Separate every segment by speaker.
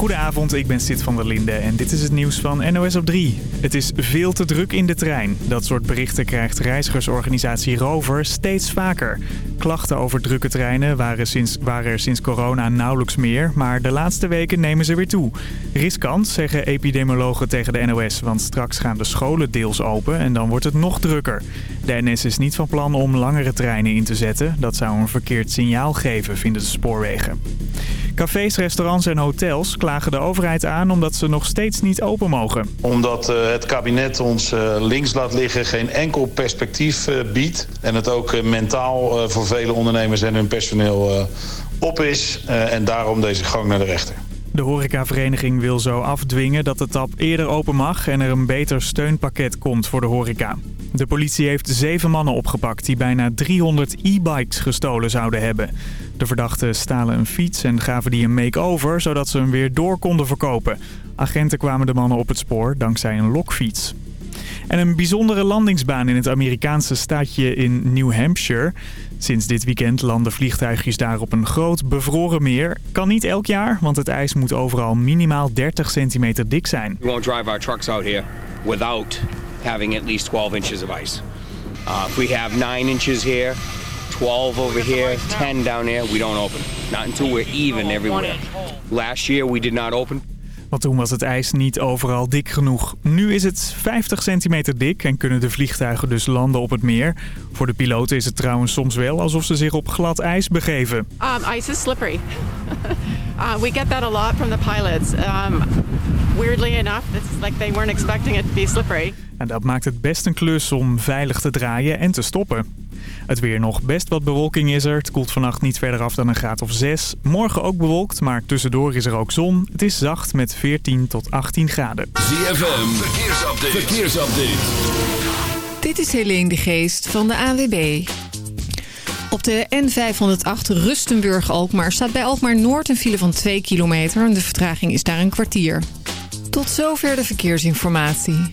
Speaker 1: Goedenavond, ik ben Sid van der Linde en dit is het nieuws van NOS op 3. Het is veel te druk in de trein. Dat soort berichten krijgt reizigersorganisatie Rover steeds vaker. Klachten over drukke treinen waren, sinds, waren er sinds corona nauwelijks meer, maar de laatste weken nemen ze weer toe. Riskant, zeggen epidemiologen tegen de NOS, want straks gaan de scholen deels open en dan wordt het nog drukker. De NS is niet van plan om langere treinen in te zetten. Dat zou een verkeerd signaal geven, vinden de spoorwegen. Cafés, restaurants en hotels klagen de overheid aan omdat ze nog steeds niet open mogen.
Speaker 2: Omdat uh, het kabinet ons uh, links laat liggen, geen enkel perspectief uh, biedt. En het ook mentaal voor vele ondernemers en hun personeel op is. en daarom deze gang naar de rechter.
Speaker 1: De horecavereniging wil zo afdwingen dat de tap eerder open mag en er een beter steunpakket komt voor de horeca. De politie heeft zeven mannen opgepakt die bijna 300 e-bikes gestolen zouden hebben. De verdachten stalen een fiets en gaven die een make-over zodat ze hem weer door konden verkopen. Agenten kwamen de mannen op het spoor dankzij een lokfiets. En een bijzondere landingsbaan in het Amerikaanse staatje in New Hampshire. Sinds dit weekend landen vliegtuigjes daar op een groot bevroren meer. Kan niet elk jaar, want het ijs moet overal minimaal 30 centimeter dik zijn.
Speaker 3: We won't drive our trucks out here without having at least 12 inches of ice. Uh, we have 9 inches here, 12 over here, 10 down there, we don't open. Not until we're even everywhere. Last year we did not open.
Speaker 1: Want toen was het ijs niet overal dik genoeg. Nu is het 50 centimeter dik en kunnen de vliegtuigen dus landen op het meer. Voor de piloten is het trouwens soms wel alsof ze zich op glad ijs begeven.
Speaker 4: Um, ice is slippery. uh, we get that a lot from the pilots. Um, weirdly enough, it's like they weren't expecting it to be slippery.
Speaker 1: En dat maakt het best een klus om veilig te draaien en te stoppen. Het weer nog best wat bewolking is er. Het koelt vannacht niet verder af dan een graad of 6. Morgen ook bewolkt, maar tussendoor is er ook zon. Het is zacht met 14 tot 18 graden.
Speaker 5: ZFM, verkeersupdate. verkeersupdate.
Speaker 6: Dit is Helene de Geest van de AWB. Op de N508 Rustenburg-Alkmaar staat bij Alkmaar Noord een file van 2 kilometer. En de vertraging is daar een kwartier. Tot zover de verkeersinformatie.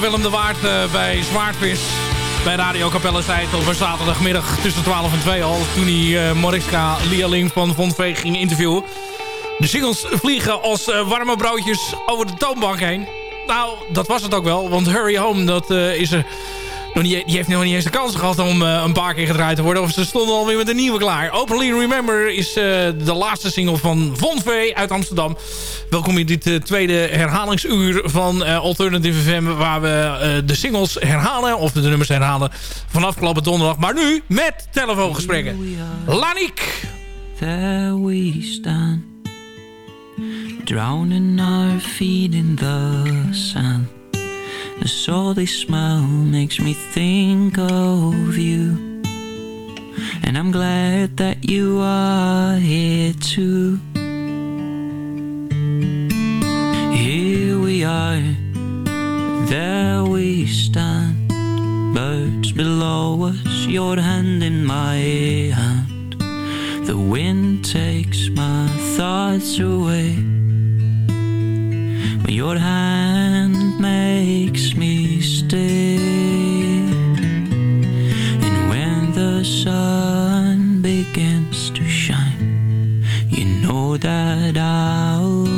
Speaker 7: Willem de Waard bij Zwaardvis bij Radio Capelle zei het op zaterdagmiddag tussen 12 en 2 al. Toen hij Moriska Lialing van Von ging interviewen. De singles vliegen als warme broodjes over de toonbank heen. Nou, dat was het ook wel. Want Hurry Home, dat is er nog niet, die heeft nog niet eens de kans gehad om uh, een paar keer gedraaid te worden. Of ze stonden alweer met een nieuwe klaar. Openly Remember is uh, de laatste single van Von V uit Amsterdam. Welkom in dit uh, tweede herhalingsuur van Alternative FM. Waar we de singles herhalen, of de nummers herhalen, vanaf afgelopen donderdag. Maar nu met telefoongesprekken. Lanik.
Speaker 8: There we stand. Drowning our feet in the sand. The salty smell makes me think of you. And I'm glad that you are here too. Here we are, there we stand. Birds below us, your hand in my hand. The wind takes my thoughts away. But your hand makes me stay. And when the sun begins to shine, you know that I'll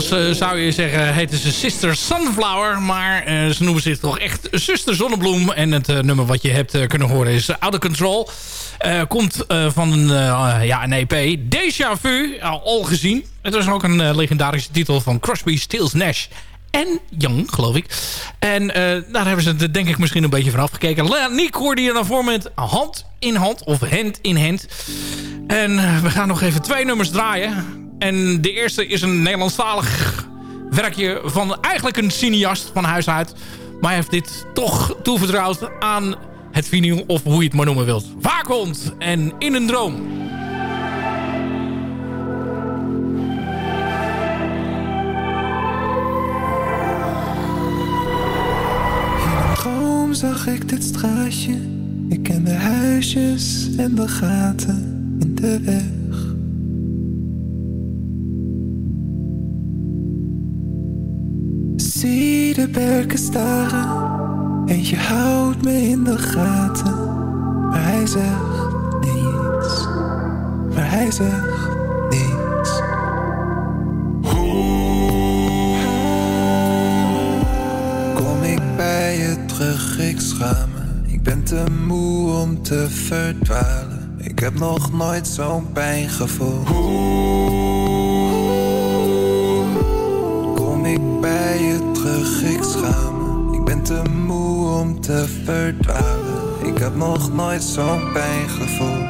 Speaker 7: Uh, zou je zeggen heten ze Sister Sunflower. Maar uh, ze noemen zich toch echt Zuster Zonnebloem. En het uh, nummer wat je hebt kunnen horen is Out of Control. komt van een, ja, een EP. Deja Vu, al gezien. Het was ook een legendarische titel van Crosby, Stills, Nash en Young, geloof ik. En daar hebben ze het denk ik misschien een beetje van afgekeken. Nick hoorde je dan voor met hand in hand of hand in hand. En we gaan nog even twee nummers draaien. En de eerste is een Nederlandstalig werkje van eigenlijk een cineast van huis uit. Maar heeft dit toch toevertrouwd aan het vinyl of hoe je het maar noemen wilt. Waakhond en In een Droom.
Speaker 9: zag ik dit straatje. Ik ken de huisjes en de gaten in de weg. De berken staren en je houdt me in de gaten. Maar hij zegt niets, maar hij zegt niets. Kom ik bij je terug, ik schaam me. Ik ben te moe om te verdwalen. Ik heb nog nooit zo'n pijn gevoeld. Heb nog nooit zo'n pijn gevoeld.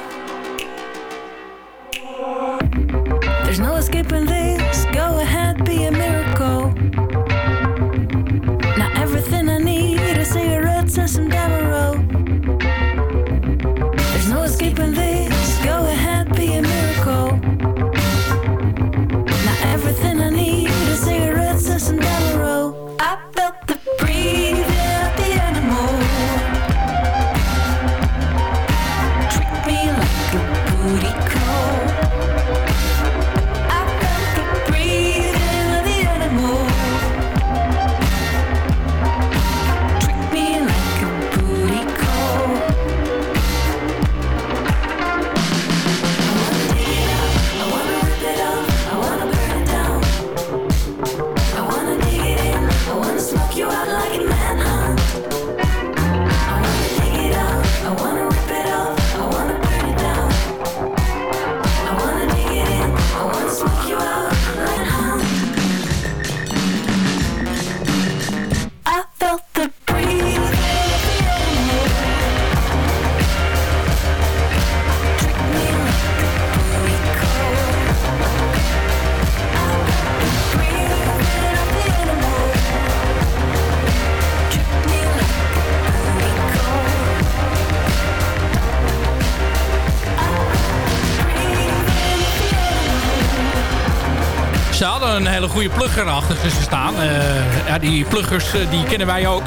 Speaker 7: Ze hadden een hele goede plugger achter ze staan. Uh, ja, die pluggers uh, die kennen wij ook.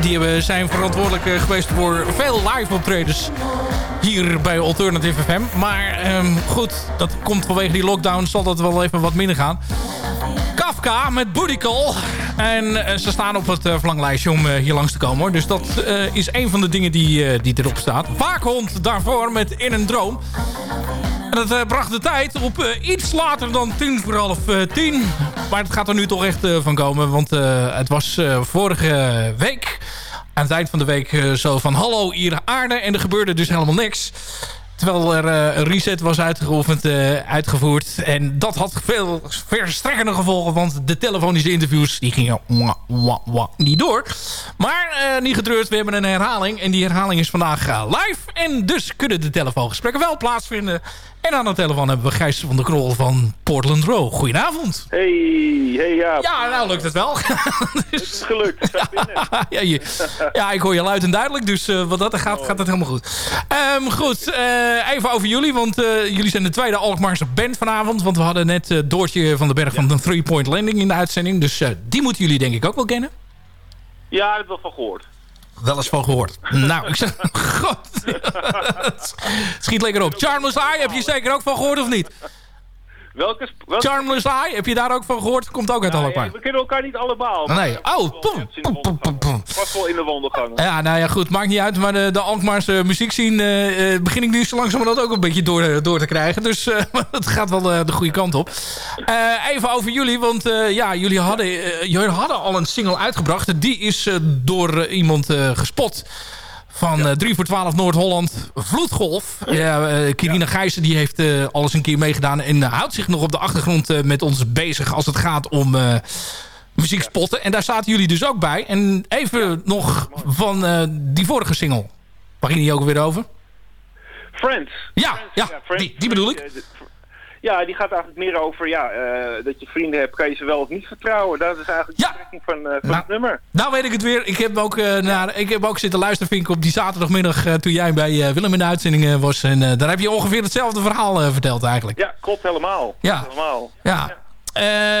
Speaker 7: Die zijn verantwoordelijk uh, geweest voor veel live optredens hier bij Alternative FM. Maar um, goed, dat komt vanwege die lockdown zal dat wel even wat minder gaan. Kafka met Booty. En ze staan op het verlanglijstje om hier langs te komen. Hoor. Dus dat is een van de dingen die, die erop staat. Waakhond daarvoor met In een Droom. En dat uh, bracht de tijd op uh, iets later dan tien voor half uh, tien. Maar het gaat er nu toch echt van komen. Want het was vorige week, aan het eind van de week, zo van... Hallo, hier aarde. En er gebeurde dus helemaal niks. Terwijl er een reset was uitgeoefend, uitgevoerd. En dat had veel verstrekkende gevolgen. Want de telefonische interviews die gingen niet door. Maar niet getreurd, we hebben een herhaling. En die herhaling is vandaag live. En dus kunnen de telefoongesprekken wel plaatsvinden. En aan de telefoon hebben we Gijs van der Krol van Portland Row. Goedenavond.
Speaker 10: Hey, hey ja.
Speaker 7: Ja, nou lukt het wel.
Speaker 10: dus... Het is gelukt.
Speaker 7: ja, je, ja, ik hoor je luid en duidelijk. Dus uh, wat dat gaat, gaat het helemaal goed. Um, goed, uh, even over jullie. Want uh, jullie zijn de tweede Alkmaarse band vanavond. Want we hadden net Doortje van den Berg van de Three Point Landing in de uitzending. Dus die moeten jullie denk ik ook wel kennen.
Speaker 10: Ja, ik heb wel van gehoord
Speaker 7: wel eens van gehoord. nou, ik zeg... God. Schiet lekker op. Charmless Eye, heb je zeker ook van gehoord of niet?
Speaker 10: Welke,
Speaker 7: welke... Charmless Eye, heb je daar ook van gehoord? Komt ook uit
Speaker 10: nee,
Speaker 7: Alkmaar.
Speaker 10: We kennen elkaar niet allemaal.
Speaker 7: Nee. Oh, pom.
Speaker 10: Was wel in de wandelgang.
Speaker 7: Ja, nou ja, goed. Maakt niet uit. Maar de, de Alkmaarse muziekscene uh, begin ik nu zo langzaam dat ook een beetje door, door te krijgen. Dus uh, het gaat wel uh, de goede kant op. even over jullie. Want ja, jullie hadden, jullie hadden al een single uitgebracht. Die is door iemand gespot van ja. 3 voor 12 Noord-Holland Vloedgolf. Ja, uh, Kirina ja. Gijssen die heeft uh, alles een keer meegedaan... en uh, houdt zich nog op de achtergrond met ons bezig... als het gaat om muziekspotten. En daar zaten jullie dus ook bij. En even nog van die vorige single. Waar ging die ook weer over?
Speaker 10: Friends.
Speaker 7: Ja,
Speaker 10: Friends,
Speaker 7: ja, Friends, die, die bedoel ik.
Speaker 10: Ja, die gaat eigenlijk meer over ja, uh, dat je vrienden hebt, kan je ze wel of niet vertrouwen. Dat is eigenlijk
Speaker 7: ja.
Speaker 10: de strekking van, uh, van
Speaker 7: nou,
Speaker 10: het nummer.
Speaker 7: Nou weet ik het weer. Ik heb ook, uh, naar, ik heb ook zitten luisteren, Vink, op die zaterdagmiddag toen jij bij Willem in de uitzending was. En daar heb je ongeveer hetzelfde verhaal verteld eigenlijk.
Speaker 10: Ja, klopt helemaal.
Speaker 7: Ja.
Speaker 10: Klopt helemaal.
Speaker 7: ja. ja.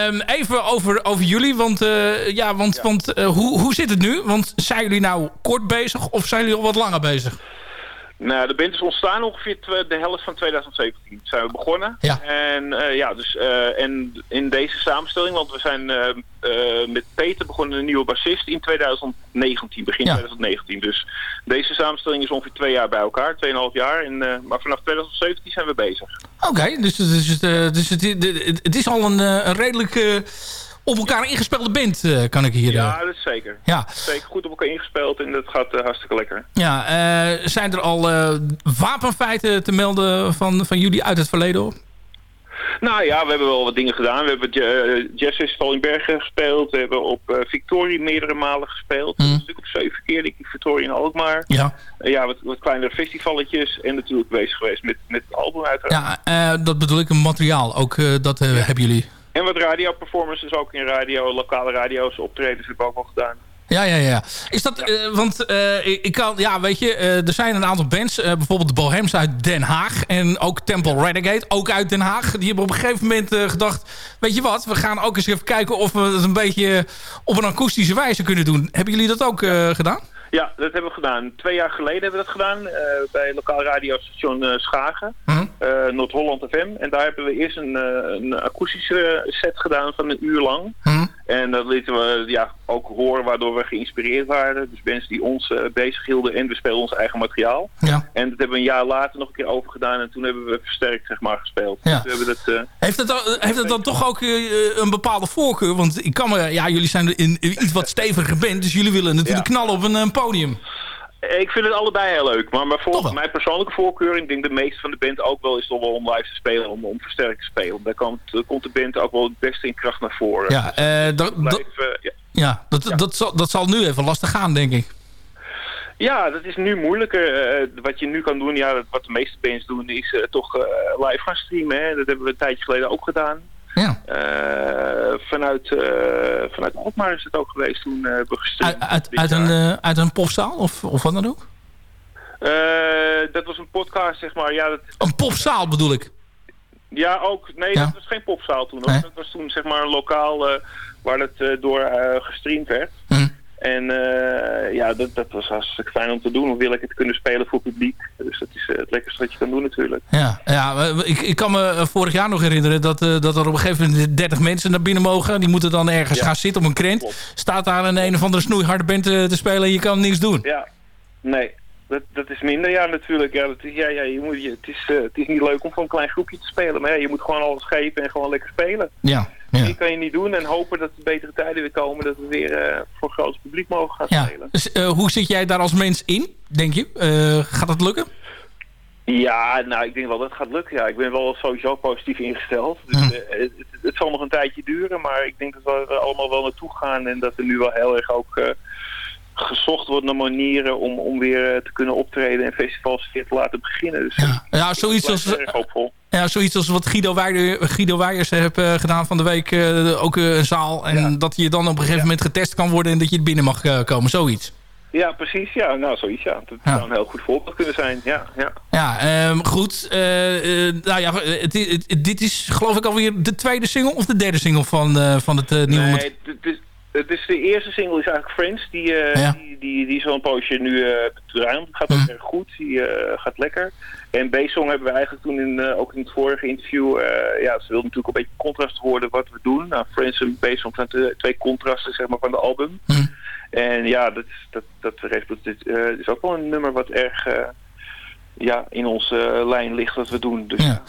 Speaker 7: Um, even over, over jullie, want, ja, want, ja. want hoe, hoe zit het nu? Want zijn jullie nou kort bezig of zijn jullie al wat langer bezig?
Speaker 10: Nou, de band is ontstaan ongeveer de helft van 2017. Zijn we begonnen.
Speaker 7: Ja.
Speaker 10: En uh, ja, dus uh, en in deze samenstelling, want we zijn uh, met Peter begonnen een nieuwe bassist in 2019, begin ja. 2019. Dus deze samenstelling is ongeveer twee jaar bij elkaar, tweeënhalf jaar. En, maar vanaf 2017 zijn we bezig.
Speaker 7: Oké, okay, dus, dus, dus het, het, is al een, een redelijk op elkaar ingespeelde band, uh, kan ik hier...
Speaker 10: Ja, dat is zeker.
Speaker 7: Ja.
Speaker 10: Zeker goed op elkaar ingespeeld en dat gaat uh, hartstikke lekker.
Speaker 7: Ja, zijn er al wapenfeiten te melden van, van jullie uit het verleden?
Speaker 10: Nou ja, we hebben wel wat dingen gedaan. We hebben Jazz Festival in Bergen gespeeld. We hebben op uh, Victorie meerdere malen gespeeld. Mm. Een stuk op zeven keer, denk ik, Victorie in Alkmaar.
Speaker 7: Ja.
Speaker 10: Uh, ja, wat, wat kleinere festivalletjes. En natuurlijk bezig geweest met, met het album uiteraard.
Speaker 7: Ja, dat bedoel ik, een materiaal. Ook dat ja. hebben jullie.
Speaker 10: En wat radio-performances ook in radio, lokale radio's, optredens hebben we ook al gedaan.
Speaker 7: Ja, ja, ja. Is dat, ja. Uh, want uh, ik, ik, kan, ja, weet je, uh, er zijn een aantal bands, bijvoorbeeld de Bohems uit Den Haag en ook Temple Renegade, ook uit Den Haag. Die hebben op een gegeven moment gedacht, weet je wat, we gaan ook eens even kijken of we het een beetje op een akoestische wijze kunnen doen. Hebben jullie dat ook gedaan?
Speaker 10: Ja, dat hebben we gedaan. Twee jaar geleden hebben we dat gedaan uh, bij lokaal radiostation uh, Schagen, uh -huh. Noord-Holland FM. En daar hebben we eerst een, een akoestische set gedaan van een uur lang.
Speaker 7: -huh.
Speaker 10: En dat lieten we ja, ook horen waardoor we geïnspireerd waren. Dus mensen die ons bezig hielden en we spelen ons eigen materiaal.
Speaker 7: Ja.
Speaker 10: En dat hebben we een jaar later nog een keer overgedaan en toen hebben we versterkt zeg maar, gespeeld.
Speaker 7: Ja.
Speaker 10: Dus we dat,
Speaker 7: heeft, het dan, heeft het dan toch ook een bepaalde voorkeur? Want ik kan me, ja, jullie zijn in iets wat steviger band, dus jullie willen natuurlijk knallen op een, een podium.
Speaker 10: Ik vind het allebei heel leuk. Maar, maar volgens mijn persoonlijke voorkeur, ik denk de meeste van de band ook wel, is toch wel om live te spelen, om, om versterkt te spelen. Daar komt, komt de band ook wel het beste in kracht naar voren.
Speaker 7: Ja, uh,
Speaker 10: dus
Speaker 7: dat, blijf, uh, ja. ja, dat, ja. Dat, zal, dat zal nu even lastig gaan, denk ik.
Speaker 10: Ja, dat is nu moeilijker. Uh, wat je nu kan doen, ja, wat de meeste bands doen, is toch live gaan streamen. Hè. Dat hebben we een tijdje geleden ook gedaan.
Speaker 7: Ja.
Speaker 10: Uh, vanuit, uh, vanuit Alkmaar is het ook geweest toen uh, we
Speaker 7: uit, uit, uit, een, uit een popzaal of, of wat dan ook?
Speaker 10: dat was een podcast, zeg maar. Ja, dat...
Speaker 7: Een popzaal bedoel ik?
Speaker 10: Ja, ook. Nee,
Speaker 7: Ja?
Speaker 10: dat was geen popzaal toen.
Speaker 7: Nee?
Speaker 10: Dat was toen zeg maar een lokaal eh, waar het eh, door eh, gestreamd werd.
Speaker 7: Hm.
Speaker 10: En eh, ja, dat, dat was hartstikke fijn om te doen. Om wil ik het kunnen spelen voor publiek. Dus dat is eh, het lekkerste wat je kan doen natuurlijk.
Speaker 7: Ja, ja eh, ik, ik kan me vorig jaar nog herinneren dat, dat er op een gegeven moment 30 mensen naar binnen mogen. Die moeten dan ergens
Speaker 10: Ja.
Speaker 7: gaan zitten op een krent. Staat daar een een of andere snoeiharde band te, te spelen en je kan niks doen.
Speaker 10: Ja, nee. Dat, dat is minder, ja, natuurlijk. Ja, dat is, ja, ja, je moet, je, het, is, eh, het is niet leuk om voor een klein groepje te spelen. Maar ja, je moet gewoon alles geven en gewoon lekker spelen.
Speaker 7: Ja, ja.
Speaker 10: Die kan je niet doen en hopen dat er betere tijden weer komen. Dat we weer eh, voor een groot publiek mogen gaan
Speaker 7: ja.
Speaker 10: spelen.
Speaker 7: Dus, eh, hoe zit jij daar als mens in, denk je? Gaat dat lukken?
Speaker 10: Ja, nou, ik denk wel dat het gaat lukken. Ja, ik ben wel sowieso positief ingesteld. Dus, het, het zal nog een tijdje duren, maar ik denk dat we er allemaal wel naartoe gaan. En dat er nu wel heel erg ook gezocht wordt naar manieren om, om weer eh, te kunnen optreden en festivals weer te laten beginnen. Dus ja,
Speaker 7: Ja, zoiets als, ja, zoiets als wat Guido, Weijer, Guido Weijers heeft eh, gedaan van de week. eh, ook een zaal. En dat je dan op een gegeven moment getest kan worden en dat je er binnen mag komen. Zoiets.
Speaker 10: Ja, precies. Ja, nou, zoiets, ja. Dat zou een heel goed voorbeeld kunnen zijn. Ja, ja.
Speaker 7: Ja, ehm, goed. Nou ja, het, het- het- dit is geloof ik alweer de tweede single of de derde single van, van het nieuwe...
Speaker 10: Nee, het is, het is de eerste single is eigenlijk Friends. Die, eh,
Speaker 7: Ja.
Speaker 10: die, die, die is al een poosje nu uh, ruim. Het gaat ook
Speaker 7: Mhm.
Speaker 10: erg goed. Die eh, gaat lekker. En B-song hebben we eigenlijk toen in, eh, ook in het vorige interview... eh, ja, ze wilden natuurlijk een beetje contrast worden wat we doen. Nou, Friends en B-song zijn de twee contrasten zeg maar, van de album.
Speaker 7: Mhm.
Speaker 10: En ja, dat, dat, dat eh, is ook wel een nummer wat erg... eh, ja, in onze eh, lijn ligt wat we doen. Dus ja.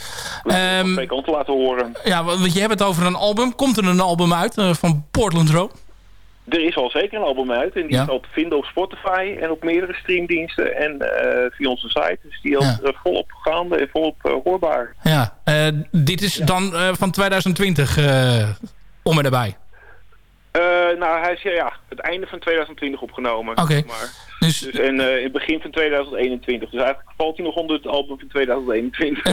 Speaker 10: we van twee kanten laten horen.
Speaker 7: Ja, want je hebt het over een album. Komt er een album uit eh, van Portland Row?
Speaker 10: Er is al zeker een album uit en die
Speaker 7: Ja.
Speaker 10: is al te vinden op Spotify en op meerdere streamdiensten en eh, via onze site. Dus die is
Speaker 7: Ja.
Speaker 10: eh, volop gaande en volop eh, hoorbaar.
Speaker 7: Ja, dit is dan van 2020 eh, om en erbij.
Speaker 10: Nou, hij is ja, het einde van 2020 opgenomen.
Speaker 7: Oké. Dus,
Speaker 10: Dus, en in het begin van 2021. Dus eigenlijk valt hij nog onder het album van 2021.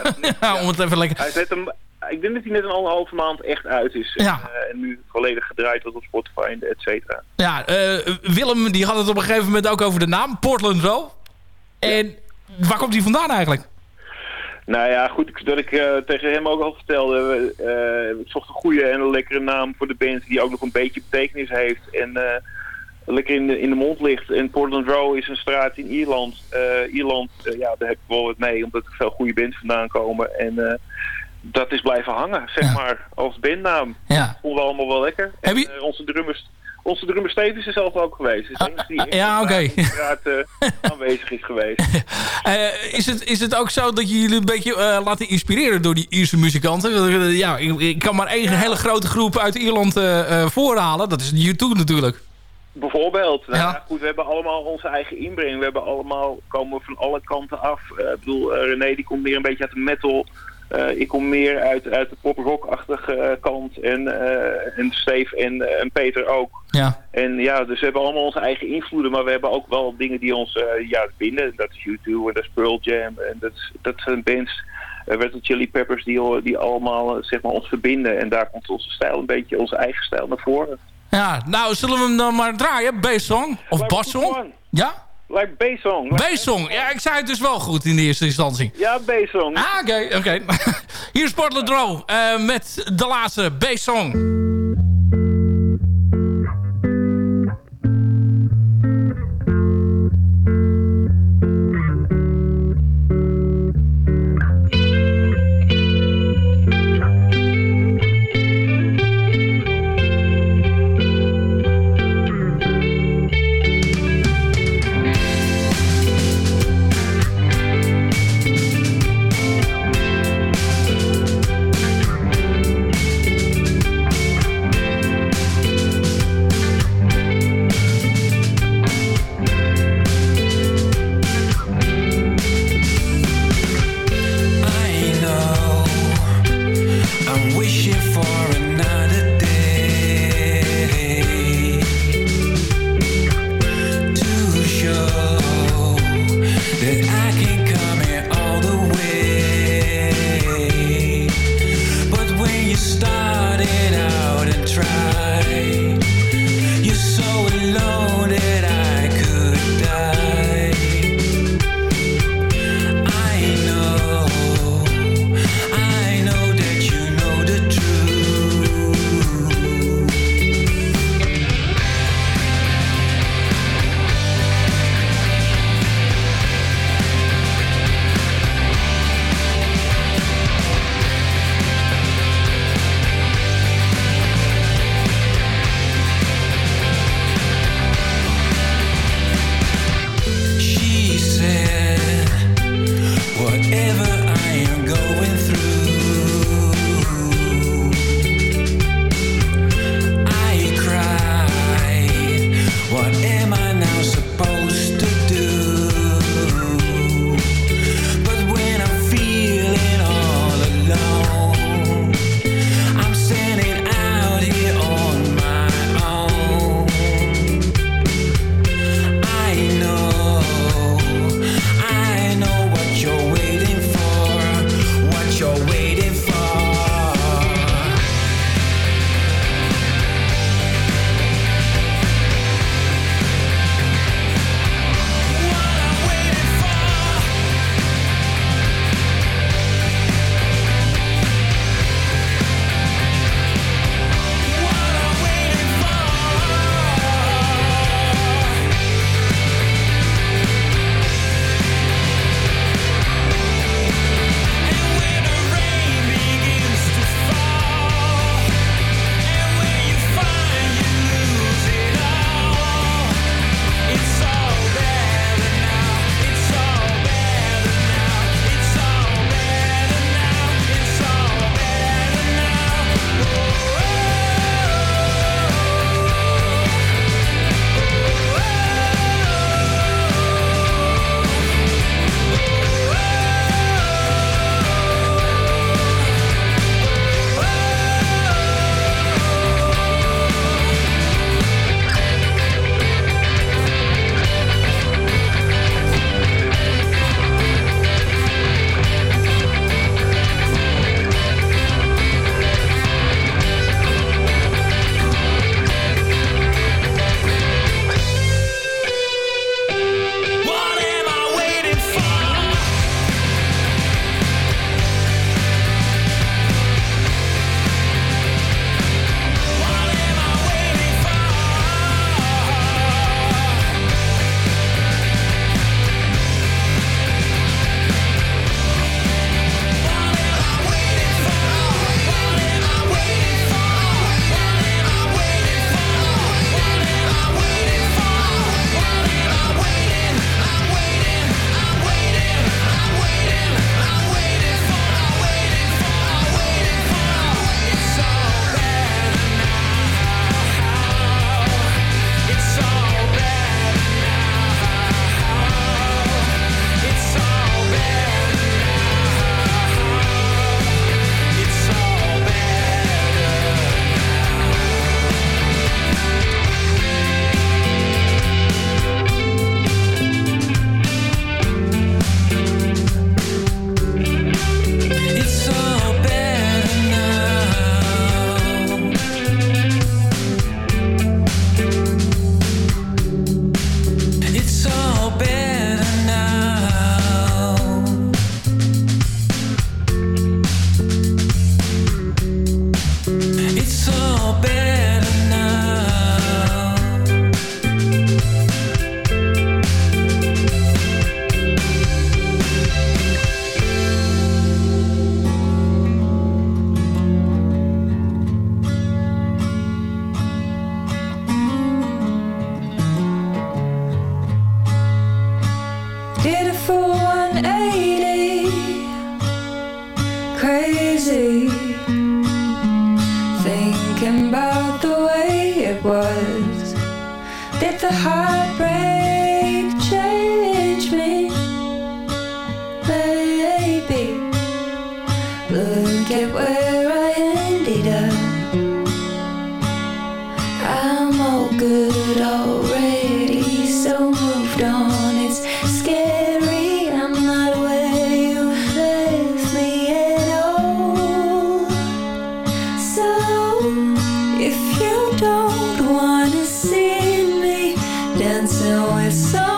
Speaker 7: ja, om het even lekker...
Speaker 10: hij zet hem, ik denk dat hij net een anderhalve maand echt uit is.
Speaker 7: Ja.
Speaker 10: En, eh, en nu volledig gedraaid wordt op Spotify en et cetera.
Speaker 7: Ja, eh, Willem die had het op een gegeven moment ook over de naam Portland Row. En waar komt die vandaan eigenlijk?
Speaker 10: Nou ja, goed, ik- dat ik eh, tegen hem ook al vertelde. eh, ik zocht een goede en een lekkere naam voor de band die ook nog een beetje betekenis heeft. En lekker in de, in de mond ligt. En Portland Row is een straat in Ierland. Ierland, ja, daar heb ik wel wat mee, omdat er veel goede bands vandaan komen. En dat is blijven hangen, zeg maar, als bandnaam.
Speaker 7: Ja.
Speaker 10: Vonden we allemaal wel lekker.
Speaker 7: Heb
Speaker 10: En,
Speaker 7: je-
Speaker 10: eh, onze drummers... Onze drummer Stevens is zelf ook geweest. Dus die echt
Speaker 7: ja, oké.
Speaker 10: de straat eh, aanwezig is geweest.
Speaker 7: Eh, is, het, is het ook zo dat je jullie een beetje laten inspireren door die Ierse muzikanten? Ja, ik, ik kan maar één hele grote groep uit Ierland voorhalen. Dat is de U2 natuurlijk.
Speaker 10: Bijvoorbeeld. Nou,
Speaker 7: Ja.
Speaker 10: goed, we hebben allemaal onze eigen inbreng. We hebben allemaal, komen van alle kanten af. Ik bedoel, René die komt meer een beetje uit de metal. Eh, ik kom meer uit, uit de pop-rock-achtige eh, kant. En, eh, en Steve en, en Peter ook.
Speaker 7: Ja.
Speaker 10: En ja, dus we hebben allemaal onze eigen invloeden. Maar we hebben ook wel dingen die ons ja, binden. Dat is U2 en dat is Pearl Jam. En dat, dat zijn bands... Uh, Red Chili Peppers die, die allemaal zeg maar, ons verbinden. En daar komt onze stijl een beetje, onze eigen stijl naar voren.
Speaker 7: Ja, nou zullen we hem dan maar draaien? B-song? Of bassong?
Speaker 10: goed, Like B-song.
Speaker 7: B-song. Ja, ik zei het dus wel goed in de eerste instantie.
Speaker 10: Ja, B-song.
Speaker 7: Ah, oké, oké. Hier is Portland Row eh, met de laatste B-song.
Speaker 11: Dancing with somebody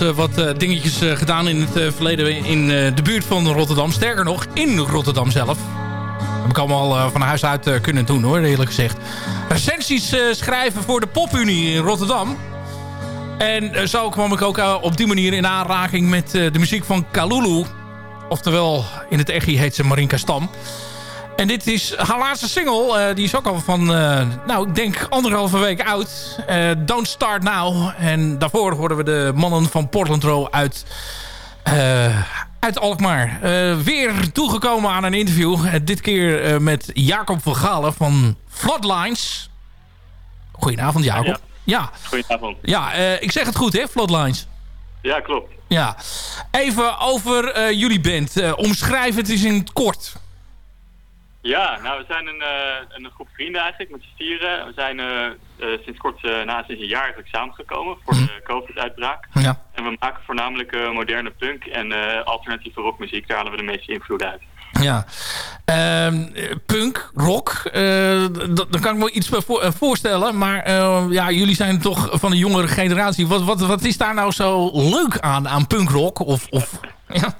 Speaker 7: eh, wat eh, dingetjes eh, gedaan in het verleden in de buurt van Rotterdam. Sterker nog, in Rotterdam zelf. Heb ik allemaal van huis uit kunnen doen hoor, eerlijk gezegd. Recensies schrijven voor de Popunie in Rotterdam. En zo kwam ik ook op die manier in aanraking met de muziek van Kalulu. Oftewel, in het echi heet ze Marinka Stam. En dit is haar laatste single. eh, die is ook al van, eh, nou, ik denk anderhalve week oud. Eh, Don't Start Now. En daarvoor horen we de mannen van Portland Row uit, uit Alkmaar. Weer toegekomen aan een interview. Dit keer met Jacob van Galen van Floodlines. Goedenavond, Jacob. Ja,
Speaker 12: Goedenavond.
Speaker 7: ja ik zeg het goed, hè, Floodlines.
Speaker 12: Ja, klopt.
Speaker 7: Ja. Even over jullie band. Omschrijf het eens in het kort.
Speaker 12: Ja, nou we zijn een, eh, een groep vrienden eigenlijk met z'n vieren. We zijn eh, eh, sinds kort, na sinds een jaar eigenlijk samengekomen voor de COVID-uitbraak.
Speaker 7: Ja.
Speaker 12: En we maken voornamelijk moderne punk en alternatieve rockmuziek. Daar halen we de meeste invloed uit.
Speaker 7: Ja. Ehm, eh, punk, rock. d- daar kan ik me iets bij voor- voorstellen. Maar ja, jullie zijn toch van de jongere generatie. Wat, wat, wat is daar nou zo leuk aan, aan punkrock? Of, of, ja.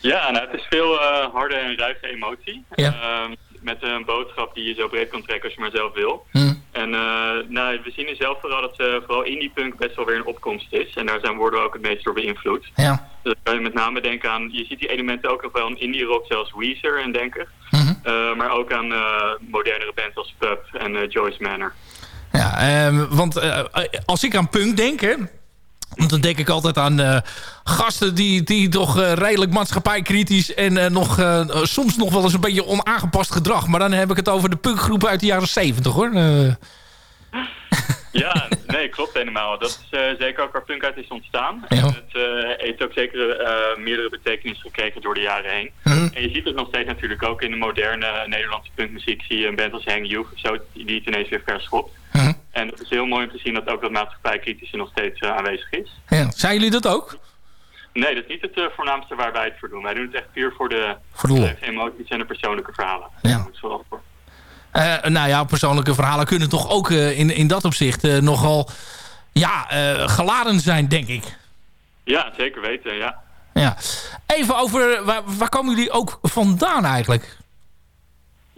Speaker 12: Ja, nou het is veel eh, harde en ruige emotie.
Speaker 7: Ja.
Speaker 12: Ehm, met een boodschap die je zo breed kan trekken als je maar zelf wil.
Speaker 7: Hm.
Speaker 12: En eh, nou, we zien er zelf vooral dat eh, vooral indie punk best wel weer een opkomst is. En daar zijn woorden ook het meest door beïnvloed.
Speaker 7: Ja.
Speaker 12: Dus dan kan je met name denken aan, je ziet die elementen ook nog wel in indie rock, zelfs Weezer en denken.
Speaker 7: Mhm.
Speaker 12: Eh, maar ook aan modernere bands als Pub en Joyce Manor.
Speaker 7: Ja, ehm, want als ik aan punk denk, hè, Want dan denk ik altijd aan eh, gasten die, die toch eh, redelijk maatschappijkritisch... en eh, nog, soms nog wel eens een beetje onaangepast gedrag. Maar dan heb ik het over de punkgroepen uit de jaren 70 hoor.
Speaker 12: Ja, nee, klopt helemaal. Dat is zeker ook waar punk uit is ontstaan.
Speaker 7: Ja.
Speaker 12: En Het heeft ook zeker meerdere betekenissen gekregen door de jaren heen.
Speaker 7: Mhm.
Speaker 12: En je ziet het nog steeds natuurlijk ook in de moderne Nederlandse punkmuziek. Zie je een band als Hang Youth of zo, die die het ineens weer verschopt.
Speaker 7: Mhm.
Speaker 12: En het is heel mooi om te zien dat ook dat maatschappijkritische nog steeds eh, aanwezig is.
Speaker 7: ja. Zijn jullie dat ook?
Speaker 12: Nee, dat is niet het eh, voornaamste waar wij het voor doen. Wij doen het echt puur voor de,
Speaker 7: Voor de
Speaker 12: emoties en de persoonlijke verhalen.
Speaker 7: Ja.
Speaker 12: Daar voor.
Speaker 7: Eh, nou ja, persoonlijke verhalen kunnen toch ook in, in dat opzicht nogal ja, geladen zijn, denk ik.
Speaker 12: Ja, zeker weten, ja.
Speaker 7: Ja. Even over, waar, waar komen jullie ook vandaan eigenlijk?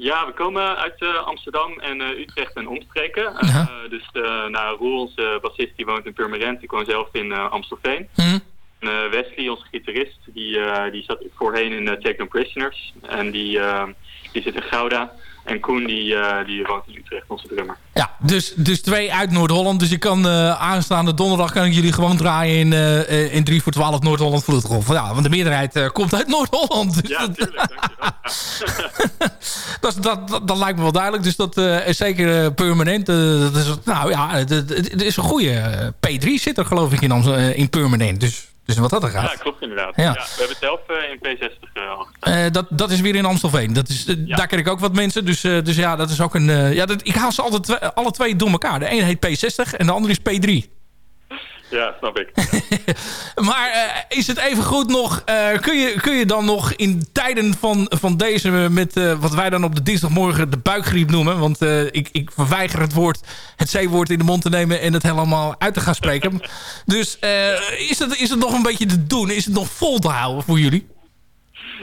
Speaker 12: Ja, we komen uit eh, Amsterdam en eh, Utrecht en omstreken. Eh,
Speaker 7: Ja.
Speaker 12: dus nou, Roel, onze bassist, die woont in Purmerend. Ik woon zelf in Amstelveen.
Speaker 7: Hm?
Speaker 12: En, Wesley, onze gitarist, die, die zat voorheen in uh, Take No Prisoners. En die, die zit in Gouda. En Koen, die, eh, die woont in Utrecht, onze drummer.
Speaker 7: Ja, dus, dus twee uit Noord-Holland. Dus ik kan eh, aanstaande donderdag kan ik jullie gewoon draaien in, eh, in 3 voor 12 Noord-Holland Vloedgolf. Ja, want de meerderheid komt uit Noord-Holland. Dus
Speaker 12: Ja,
Speaker 7: dat,
Speaker 12: tuurlijk, dankjewel.
Speaker 7: dat, dat, dat, dat lijkt me wel duidelijk. Dus dat is zeker permanent. dat is, nou ja, het, is een goede. eh, P3 zit er geloof ik in, Amst- in permanent. Dus, dus wat dat er gaat.
Speaker 12: Ja, klopt inderdaad.
Speaker 7: Ja.
Speaker 12: Ja. we hebben het zelf eh, in P60 eh, al gestaan.
Speaker 7: Eh, dat, dat is weer in Amstelveen. Dat is, eh, Daar ken ik ook wat mensen. Dus, eh, dus ja, dat is ook een... eh, ja, dat, ik haal ze altijd alle twee door elkaar. De ene heet P60 en de andere is P3.
Speaker 12: Ja, snap ik.
Speaker 7: Maar eh, is het even goed nog... eh, kun, je, kun je dan nog in tijden van, van deze... met eh, wat wij dan op de dinsdagmorgen de buikgriep noemen... want ik, ik verweiger het woord, het C-woord in de mond te nemen... en het helemaal uit te gaan spreken. dus is, het, is het nog een beetje te doen? Is het nog vol te houden voor jullie?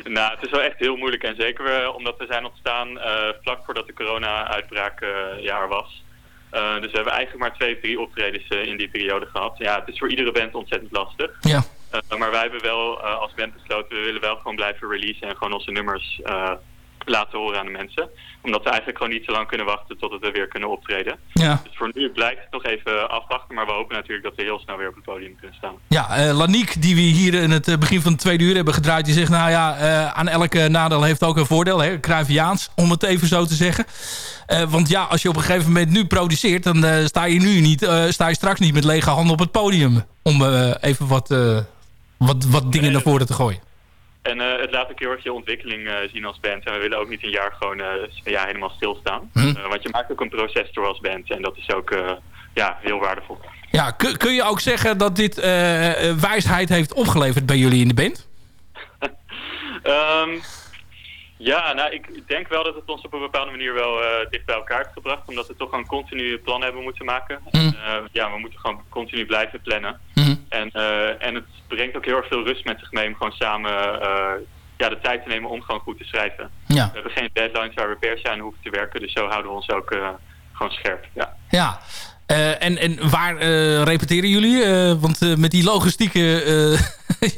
Speaker 12: Nou, het is wel echt heel moeilijk. En zeker omdat we zijn ontstaan vlak voordat de corona-uitbraak jaar was. Eh, dus we hebben eigenlijk maar twee drie optredens eh, in die periode gehad. Ja, het is voor iedere band ontzettend lastig.
Speaker 7: Ja.
Speaker 12: Eh, maar wij hebben wel als band besloten, we willen wel gewoon blijven releasen en gewoon onze nummers laten horen aan de mensen. Omdat we eigenlijk gewoon niet zo lang kunnen wachten totdat we weer kunnen optreden.
Speaker 7: Ja.
Speaker 12: Dus voor nu blijft het nog even afwachten, maar we hopen natuurlijk dat we heel snel weer op het podium kunnen staan.
Speaker 7: Ja, eh Laniek, die we hier in het eh, begin van het tweede uur hebben gedraaid... die zegt, nou ja, eh, aan elke nadeel heeft ook een voordeel. Hè? Cruyffiaans, om het even zo te zeggen. Want ja, als je op een gegeven moment nu produceert... dan sta je nu niet, sta je straks niet met lege handen op het podium. Om even wat, wat, wat dingen naar voren te gooien.
Speaker 12: En eh, het laat ook heel erg je ontwikkeling eh, zien als band. En we willen ook niet een jaar gewoon eh, ja, helemaal stilstaan.
Speaker 7: Hm.
Speaker 12: Want je maakt ook een proces door als band. En dat is ook ja, heel waardevol.
Speaker 7: Ja, kun, kun je ook zeggen dat dit wijsheid heeft opgeleverd bij jullie in de band?
Speaker 12: Ehm, ja, nou, ik denk wel dat het ons op een bepaalde manier wel dicht bij elkaar heeft gebracht. Omdat we toch een continu plan hebben moeten maken.
Speaker 7: Hm.
Speaker 12: En, ja, we moeten gewoon continu blijven plannen.
Speaker 7: Hm.
Speaker 12: En, eh, en het brengt ook heel erg veel rust met zich mee om gewoon samen eh, ja, de tijd te nemen om gewoon goed te schrijven.
Speaker 7: Ja.
Speaker 12: We hebben geen deadlines waar we per se aan hoeven te werken. Dus zo houden we ons ook eh, gewoon scherp. Ja.
Speaker 7: Ja. En, en waar repeteren jullie? Want met die logistieke...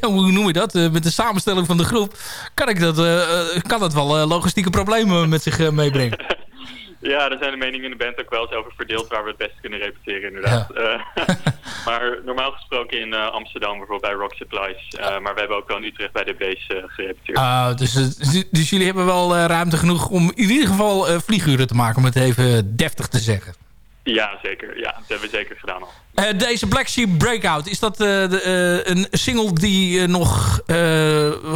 Speaker 7: hoe noem je dat? Met de samenstelling van de groep... kan, ik dat, kan dat wel logistieke problemen met zich meebrengen.
Speaker 12: Ja, daar zijn de meningen in de band ook wel eens over verdeeld waar we het best kunnen repeteren inderdaad. Eh, maar normaal gesproken in eh, Amsterdam bijvoorbeeld bij Rock Supplies. Eh, maar we hebben ook wel in Utrecht bij de Base gerepeteerd.
Speaker 7: Ah, dus, eh, dus jullie hebben wel ruimte genoeg om in ieder geval vlieguren te maken... om het even deftig te zeggen.
Speaker 12: Ja, zeker. Ja, dat hebben we zeker gedaan al.
Speaker 7: Deze Black Sheep Breakout, is dat de, een single die nog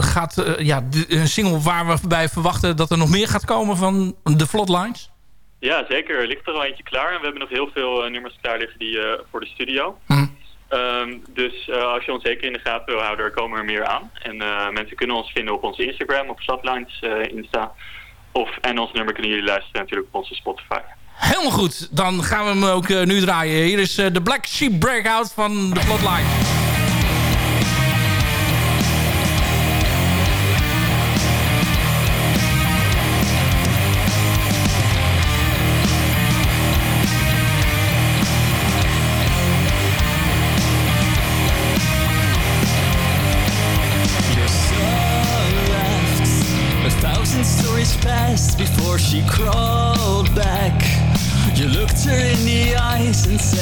Speaker 7: gaat... ja, een single waar we bij verwachten dat er nog meer gaat komen van de Floodlines?
Speaker 12: Ja, zeker. Er ligt er al eentje klaar. En we hebben nog heel veel eh, nummers klaar liggen die, eh, voor de studio.
Speaker 7: Hm.
Speaker 12: Ehm, dus eh, als je ons zeker in de gaten wil houden, er komen er meer aan. En mensen kunnen ons vinden op onze Instagram, op Flatlines eh, Insta. Of, en ons nummer kunnen jullie luisteren natuurlijk op onze Spotify.
Speaker 7: Helemaal goed, dan gaan we hem ook nu draaien. Hier is de Black Sheep Breakout van de Floodlines.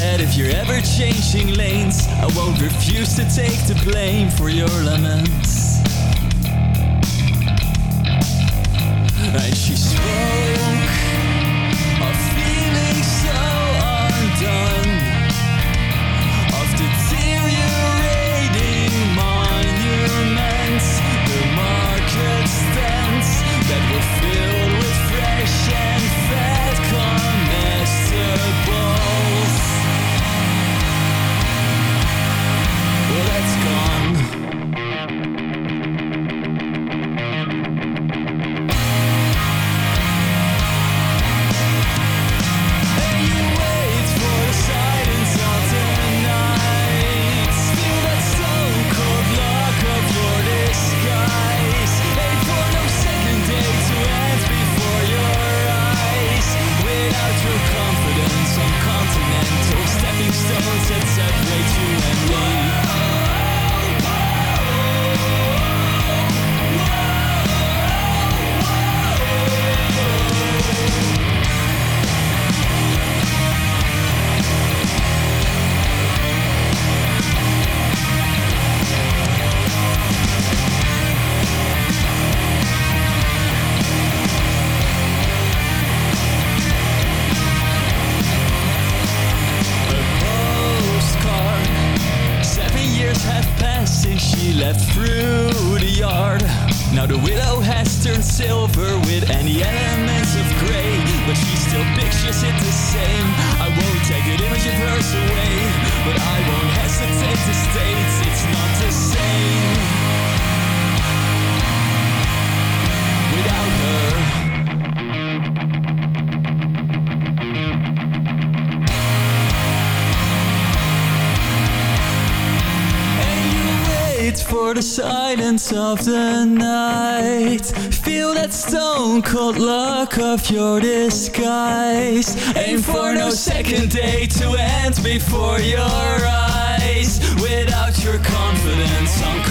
Speaker 8: said if you're ever changing lanes, I won't refuse to take the blame for your laments. And she spoke. silence of the night. Feel that stone cold lock of your disguise. Aim for no second day to end before your eyes. Without your confidence,
Speaker 7: I'm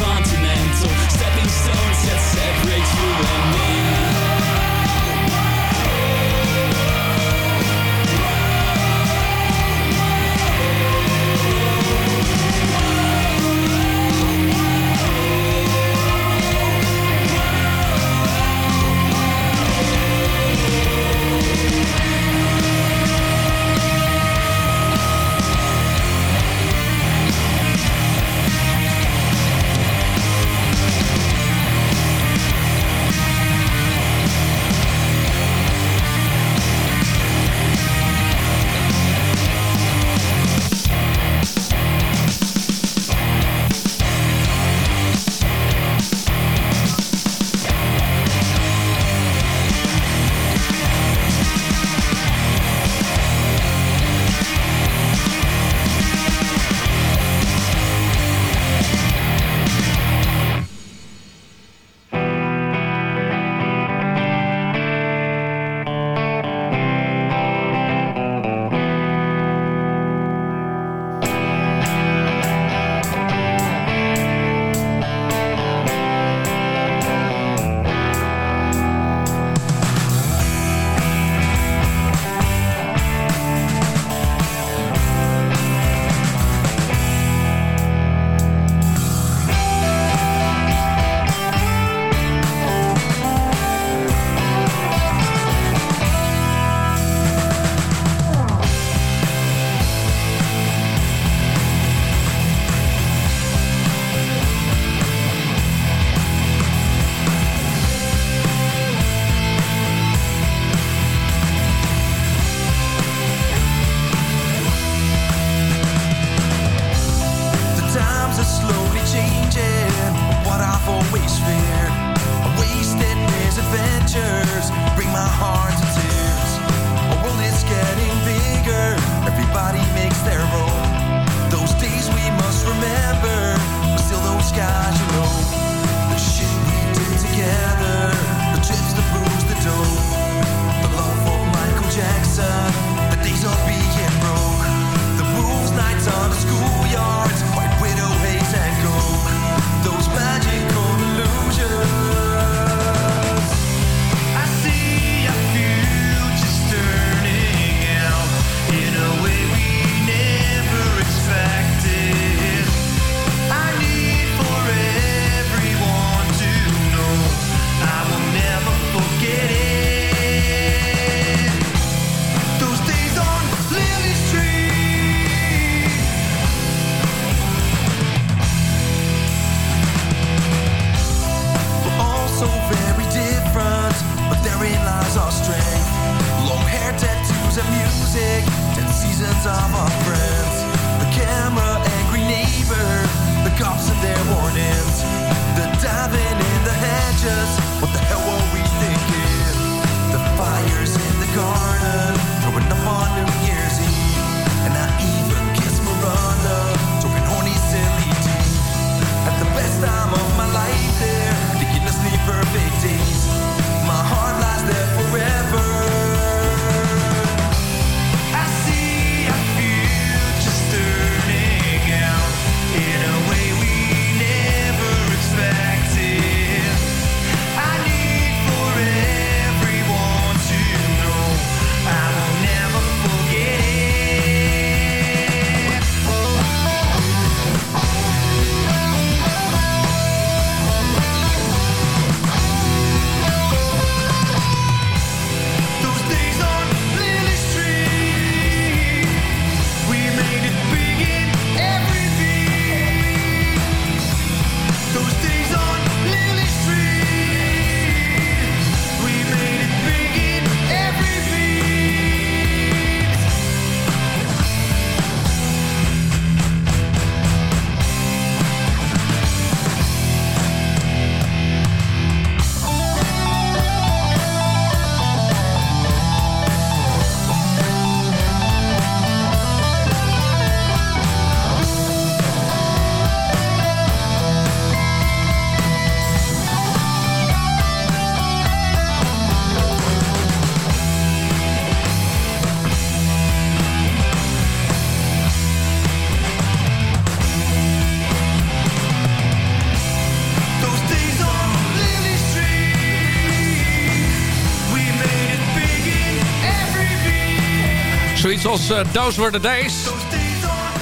Speaker 7: uh, Those Were The Days.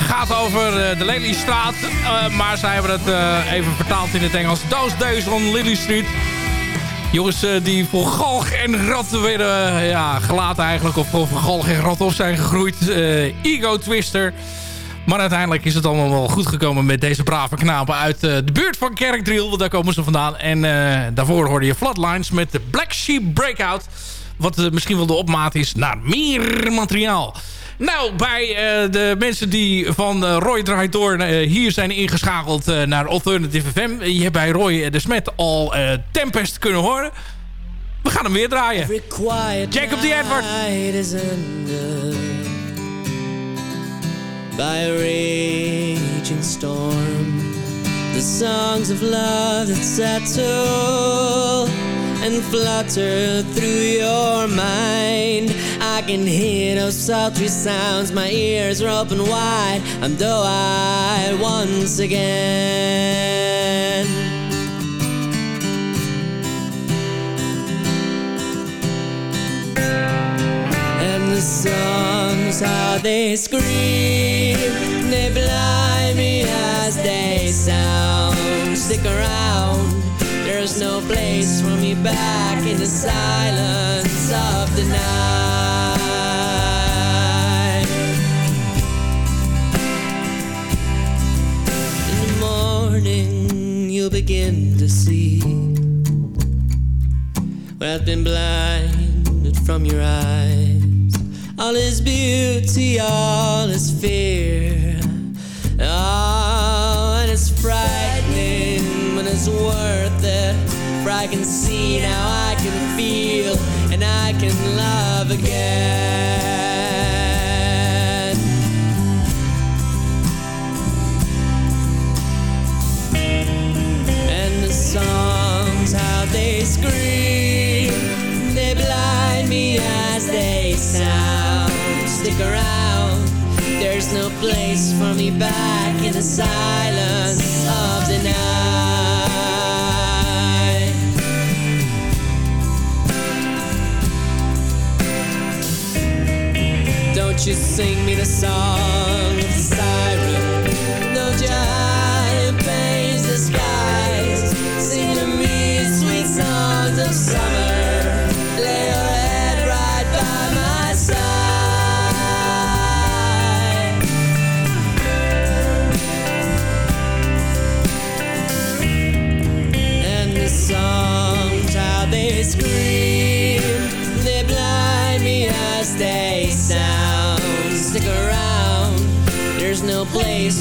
Speaker 7: Gaat over uh, de Lelystraat. Uh, maar zij hebben het even vertaald in het Engels. Those Days on Lily Street. Jongens die voor galg en rat werden ja, gelaten eigenlijk. Of voor galg en rat op zijn gegroeid. Ego Twister. Maar uiteindelijk is het allemaal wel goed gekomen met deze brave knapen uit de buurt van Kerkdriel. Daar komen ze vandaan. En daarvoor hoorde je Flatlines met de Black Sheep Breakout. Wat misschien wel de opmaat is naar meer materiaal. Nou, bij uh, de mensen die van uh, Roy Draait Door uh, hier zijn ingeschakeld naar Alternative FM. Je hebt bij Roy de Smet al Tempest kunnen horen. We gaan hem weer draaien. Jacob D. Edward.
Speaker 13: By a raging storm The songs of love that settle and flutter through your mind. I can hear those sultry sounds, my ears are open wide. I'm doe-eyed once again. And the songs, how they scream, they blind me as they sound. Stick around there's no place for me back in the silence of the night. In the morning, you'll begin to see what has been blinded from your eyes. All is beauty, all is fear. Oh, and it's frightening, but it's worth it. For I can see now, I can feel, and I can love again. And the songs, how they scream, they blind me as they sound. Stick around, there's no place for me back in the silence You sing me the song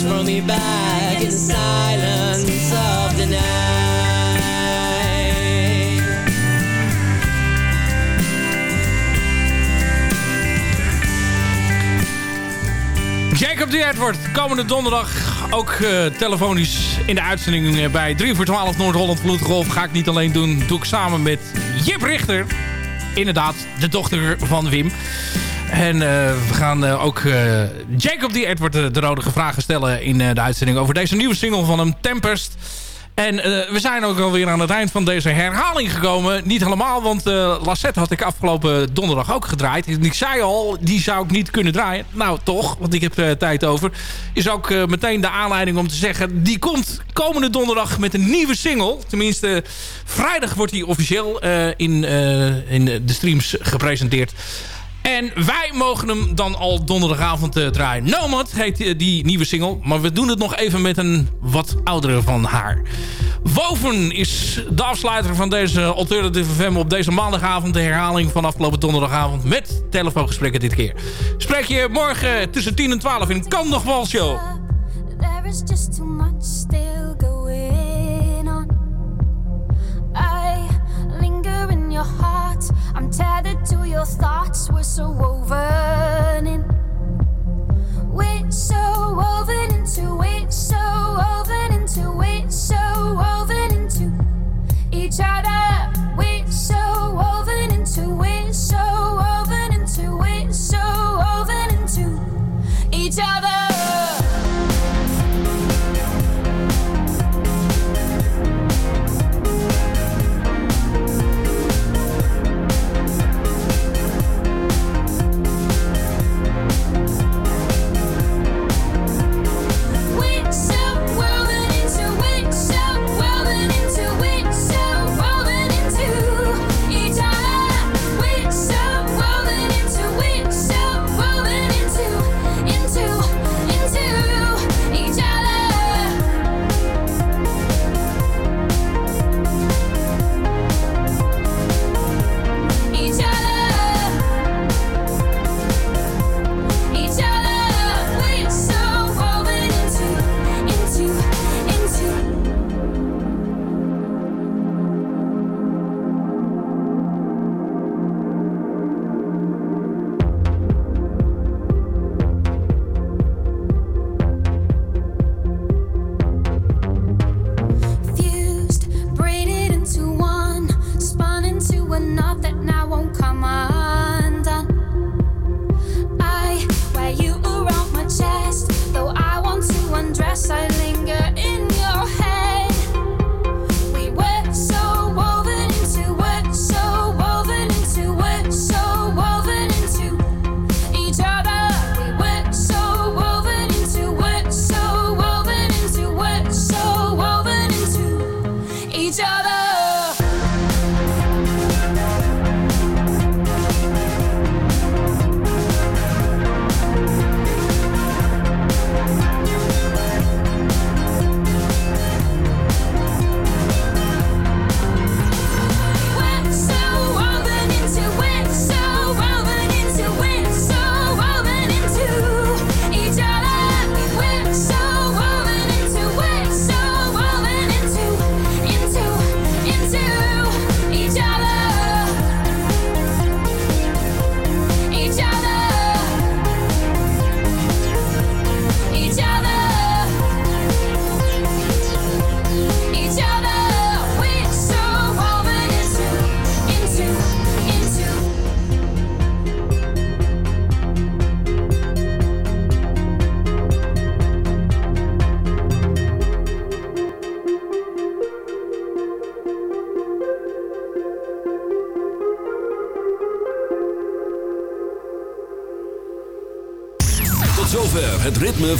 Speaker 13: for me back in the silence of the night.
Speaker 7: Jacob D. Edward, komende donderdag ook uh, telefonisch in de uitzending uh, bij 3 voor 12 Noord-Holland Vloedgolf. Ga ik niet alleen doen, doe ik samen met Jip Richter. Inderdaad, de dochter van Wim. En uh, we gaan ook Jacob D. Edward de nodige vragen stellen in de uitzending over deze nieuwe single van hem, Tempest. En we zijn ook alweer aan het eind van deze herhaling gekomen. Niet helemaal, want Lassette had ik afgelopen donderdag ook gedraaid. Ik zei al, die zou ik niet kunnen draaien. Nou, toch, want ik heb tijd over. Is ook meteen de aanleiding om te zeggen... die komt komende donderdag met een nieuwe single. Tenminste, vrijdag wordt die officieel in, in de streams gepresenteerd. En wij mogen hem dan al donderdagavond uh, draaien. Nomad heet uh, die nieuwe single. Maar we doen het nog even met een wat oudere van haar. Woven is de afsluiter van deze Alternative FM op deze maandagavond. De herhaling van afgelopen donderdagavond met telefoongesprekken dit keer. Spreek je morgen tussen 10 en 12 in Kan Nog Wel Show.
Speaker 11: There is just too much I'm tethered to your thoughts. We're so woven in. We're so woven into it. So woven into it. So woven into each other. We're so woven into it. So woven into it. So woven into each other.